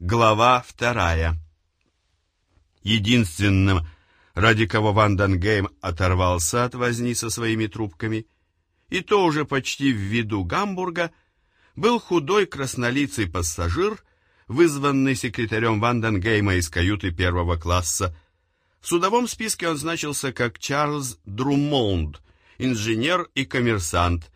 Глава вторая. Единственным, ради кого Ванденгейм оторвался от возни со своими трубками, и то уже почти в виду Гамбурга, был худой краснолицый пассажир, вызванный секретарем Ванденгейма из каюты первого класса. В судовом списке он значился как Чарльз Друмонд, инженер и коммерсант,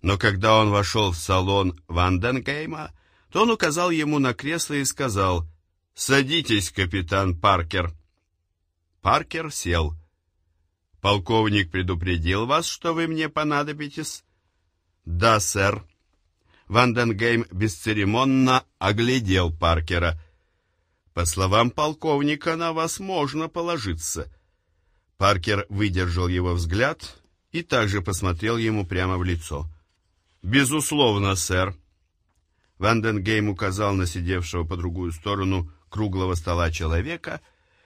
но когда он вошел в салон Ванденгейма, то он указал ему на кресло и сказал «Садитесь, капитан Паркер». Паркер сел. «Полковник предупредил вас, что вы мне понадобитесь?» «Да, сэр». Ванденгейм бесцеремонно оглядел Паркера. «По словам полковника, на вас можно положиться». Паркер выдержал его взгляд и также посмотрел ему прямо в лицо. «Безусловно, сэр». Ванденгейм указал на сидевшего по другую сторону круглого стола человека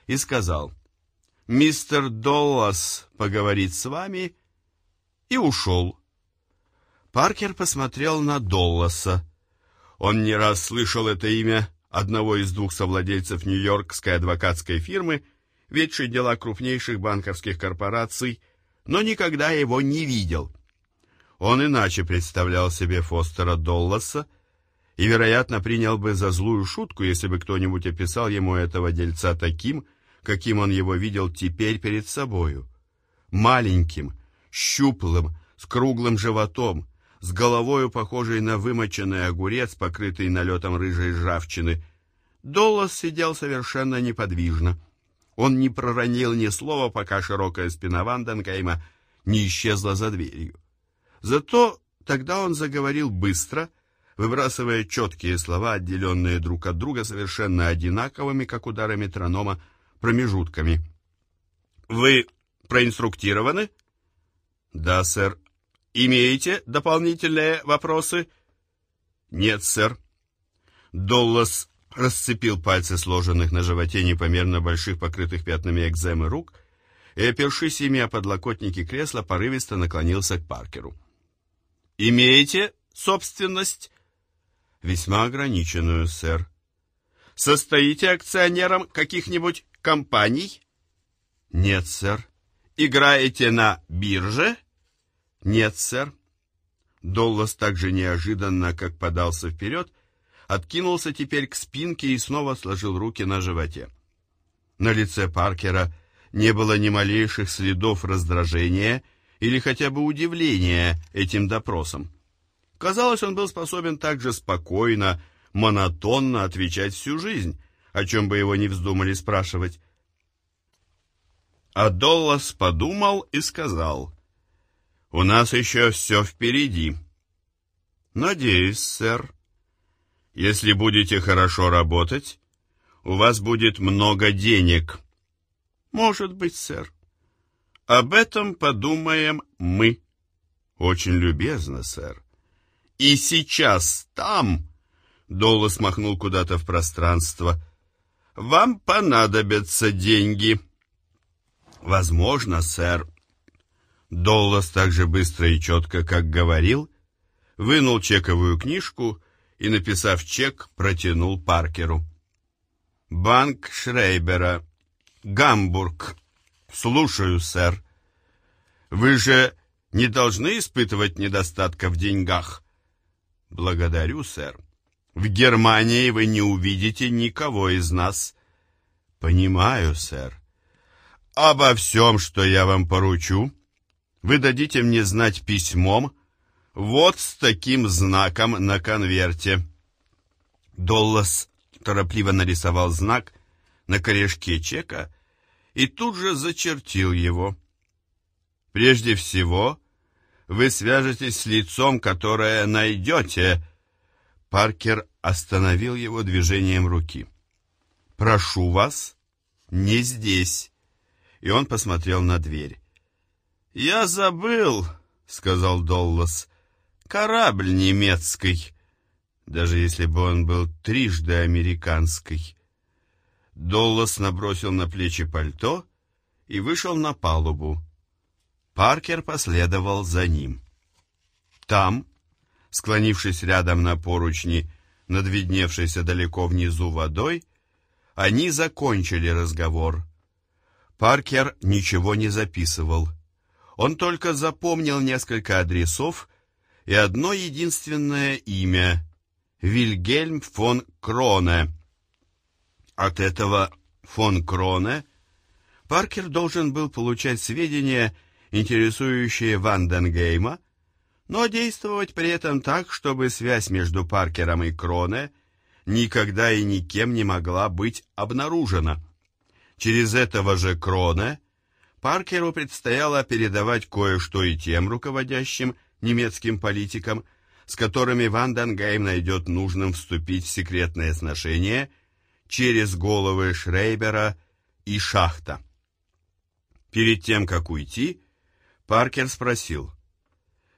и сказал, «Мистер Доллас поговорит с вами» и ушел. Паркер посмотрел на Долласа. Он не раз слышал это имя одного из двух совладельцев Нью-Йоркской адвокатской фирмы, ведшей дела крупнейших банковских корпораций, но никогда его не видел. Он иначе представлял себе Фостера Долласа, и, вероятно, принял бы за злую шутку, если бы кто-нибудь описал ему этого дельца таким, каким он его видел теперь перед собою. Маленьким, щуплым, с круглым животом, с головою, похожей на вымоченный огурец, покрытый налетом рыжей ржавчины. Доллас сидел совершенно неподвижно. Он не проронил ни слова, пока широкая спина Ванденкейма не исчезла за дверью. Зато тогда он заговорил быстро — выбрасывая четкие слова, отделенные друг от друга совершенно одинаковыми, как удары метронома, промежутками. «Вы проинструктированы?» «Да, сэр». «Имеете дополнительные вопросы?» «Нет, сэр». Доллас расцепил пальцы сложенных на животе непомерно больших, покрытых пятнами экземы рук, и, опершись ими о подлокотники кресла, порывисто наклонился к Паркеру. «Имеете собственность?» Весьма ограниченную, сэр. Состоите акционером каких-нибудь компаний? Нет, сэр. Играете на бирже? Нет, сэр. Доллас так же неожиданно, как подался вперед, откинулся теперь к спинке и снова сложил руки на животе. На лице Паркера не было ни малейших следов раздражения или хотя бы удивления этим допросом. Казалось, он был способен так же спокойно, монотонно отвечать всю жизнь, о чем бы его не вздумали спрашивать. А Доллас подумал и сказал, «У нас еще все впереди». «Надеюсь, сэр. Если будете хорошо работать, у вас будет много денег». «Может быть, сэр. Об этом подумаем мы». «Очень любезно, сэр. И сейчас там, Доллас махнул куда-то в пространство, вам понадобятся деньги. Возможно, сэр. Доллас так же быстро и четко, как говорил, вынул чековую книжку и, написав чек, протянул Паркеру. «Банк Шрейбера. Гамбург. Слушаю, сэр. Вы же не должны испытывать недостатка в деньгах?» Благодарю, сэр. В Германии вы не увидите никого из нас. Понимаю, сэр. Обо всем, что я вам поручу, вы дадите мне знать письмом, вот с таким знаком на конверте. Доллас торопливо нарисовал знак на корешке чека и тут же зачертил его. Прежде всего, вы свяжетесь с лицом, которое найдете». Паркер остановил его движением руки. «Прошу вас, не здесь». И он посмотрел на дверь. «Я забыл», — сказал Доллас, — «корабль немецкий, даже если бы он был трижды американский». Доллас набросил на плечи пальто и вышел на палубу. Паркер последовал за ним. Там, склонившись рядом на поручни, над видневшейся далеко внизу водой, они закончили разговор. Паркер ничего не записывал. Он только запомнил несколько адресов и одно единственное имя — Вильгельм фон Кроне. От этого фон Кроне Паркер должен был получать сведения, интересующие Ванденгейма, но действовать при этом так, чтобы связь между Паркером и Кроне никогда и никем не могла быть обнаружена. Через этого же Кроне Паркеру предстояло передавать кое-что и тем руководящим немецким политикам, с которыми Ванденгейм найдет нужным вступить в секретные сношения через головы Шрейбера и Шахта. Перед тем, как уйти, Паркер спросил,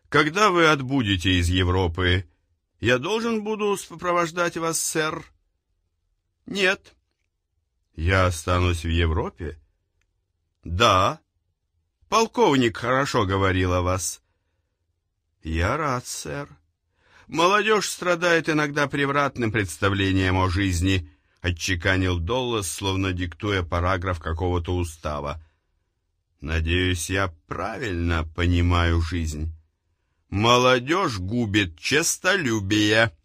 «Когда вы отбудете из Европы, я должен буду сопровождать вас, сэр?» «Нет». «Я останусь в Европе?» «Да». «Полковник хорошо говорил о вас». «Я рад, сэр». «Молодежь страдает иногда превратным представлением о жизни», — отчеканил Доллас, словно диктуя параграф какого-то устава. Надеюсь, я правильно понимаю жизнь. Молодежь губит честолюбие.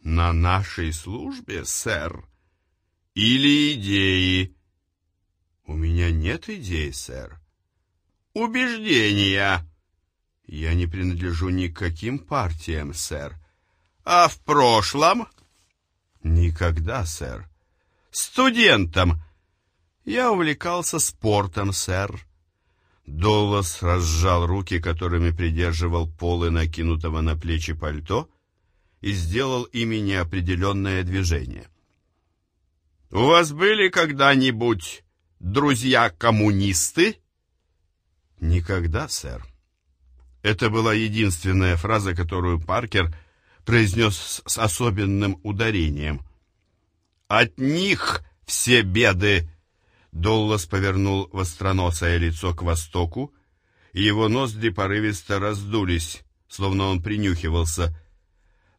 На нашей службе, сэр? Или идеи? У меня нет идей, сэр. Убеждения. Я не принадлежу ни к каким партиям, сэр. А в прошлом? Никогда, сэр. Студентом я увлекался спортом, сэр. Доллас разжал руки, которыми придерживал полы накинутого на плечи пальто, и сделал ими неопределенное движение. «У вас были когда-нибудь друзья-коммунисты?» «Никогда, сэр». Это была единственная фраза, которую Паркер произнес с особенным ударением. «От них все беды Доллас повернул востроносое лицо к востоку, и его ноздри порывисто раздулись, словно он принюхивался.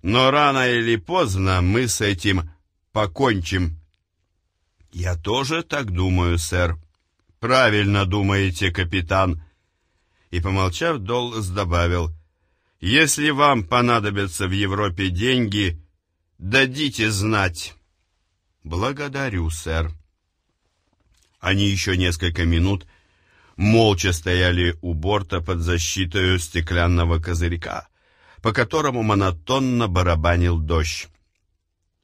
«Но рано или поздно мы с этим покончим». «Я тоже так думаю, сэр». «Правильно думаете, капитан». И, помолчав, Доллас добавил, «Если вам понадобятся в Европе деньги, дадите знать». «Благодарю, сэр». Они еще несколько минут молча стояли у борта под защитой стеклянного козырька, по которому монотонно барабанил дождь.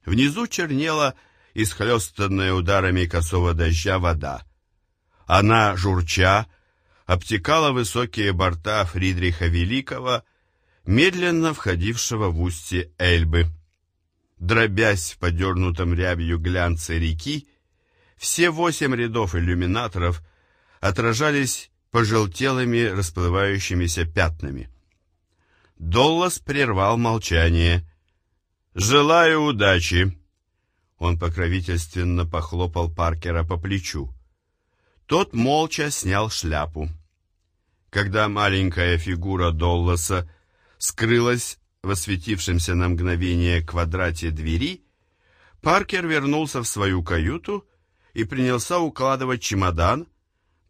Внизу чернела исхлестанная ударами косого дождя вода. Она, журча, обтекала высокие борта Фридриха Великого, медленно входившего в устье Эльбы. Дробясь в подернутом рябью глянце реки, все восемь рядов иллюминаторов отражались пожелтелыми расплывающимися пятнами. Доллас прервал молчание. «Желаю удачи!» Он покровительственно похлопал Паркера по плечу. Тот молча снял шляпу. Когда маленькая фигура Долласа скрылась в осветившемся на мгновение квадрате двери, Паркер вернулся в свою каюту и принялся укладывать чемодан,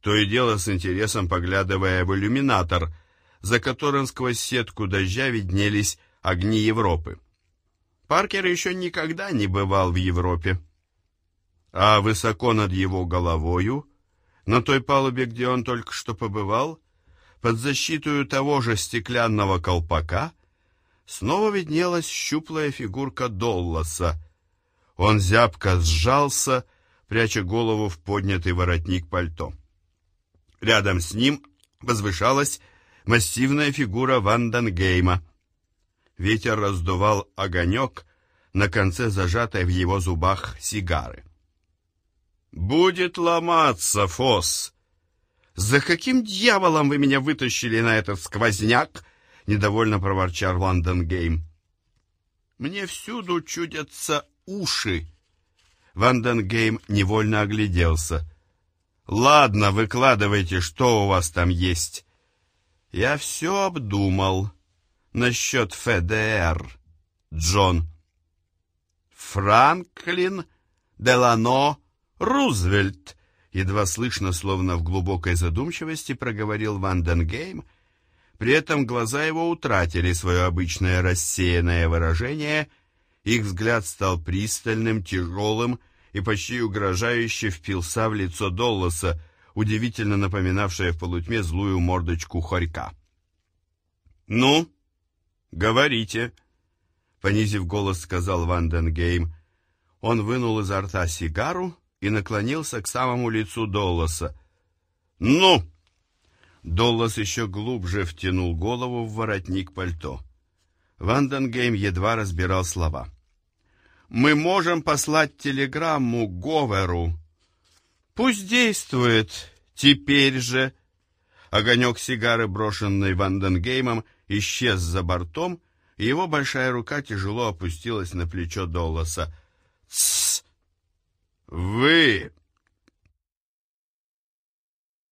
то и дело с интересом поглядывая в иллюминатор, за которым сквозь сетку дождя виднелись огни Европы. Паркер еще никогда не бывал в Европе. А высоко над его головою, на той палубе, где он только что побывал, под защиту того же стеклянного колпака, снова виднелась щуплая фигурка Долласа. Он зябко сжался пряча голову в поднятый воротник пальто. Рядом с ним возвышалась массивная фигура Ванденгейма. Ветер раздувал огонек на конце зажатой в его зубах сигары. «Будет ломаться, Фос!» «За каким дьяволом вы меня вытащили на этот сквозняк?» — недовольно проворчал Ванденгейм. «Мне всюду чудятся уши», Ванденгейм невольно огляделся. «Ладно, выкладывайте, что у вас там есть». «Я все обдумал. Насчет ФДР, Джон». Франклин Делано Рузвельт, едва слышно, словно в глубокой задумчивости, проговорил Ванденгейм. При этом глаза его утратили свое обычное рассеянное выражение, их взгляд стал пристальным, тяжелым и почти угрожающе впился в лицо Долласа, удивительно напоминавшее в полутьме злую мордочку хорька. «Ну, говорите», — понизив голос, сказал Ванденгейм. Он вынул изо рта сигару и наклонился к самому лицу Долласа. «Ну!» Доллас еще глубже втянул голову в воротник пальто. Ванденгейм едва разбирал слова. «Мы можем послать телеграмму Говеру. Пусть действует. Теперь же...» Огонек сигары, брошенный Ванденгеймом, исчез за бортом, и его большая рука тяжело опустилась на плечо Долласа. «Тссс! Вы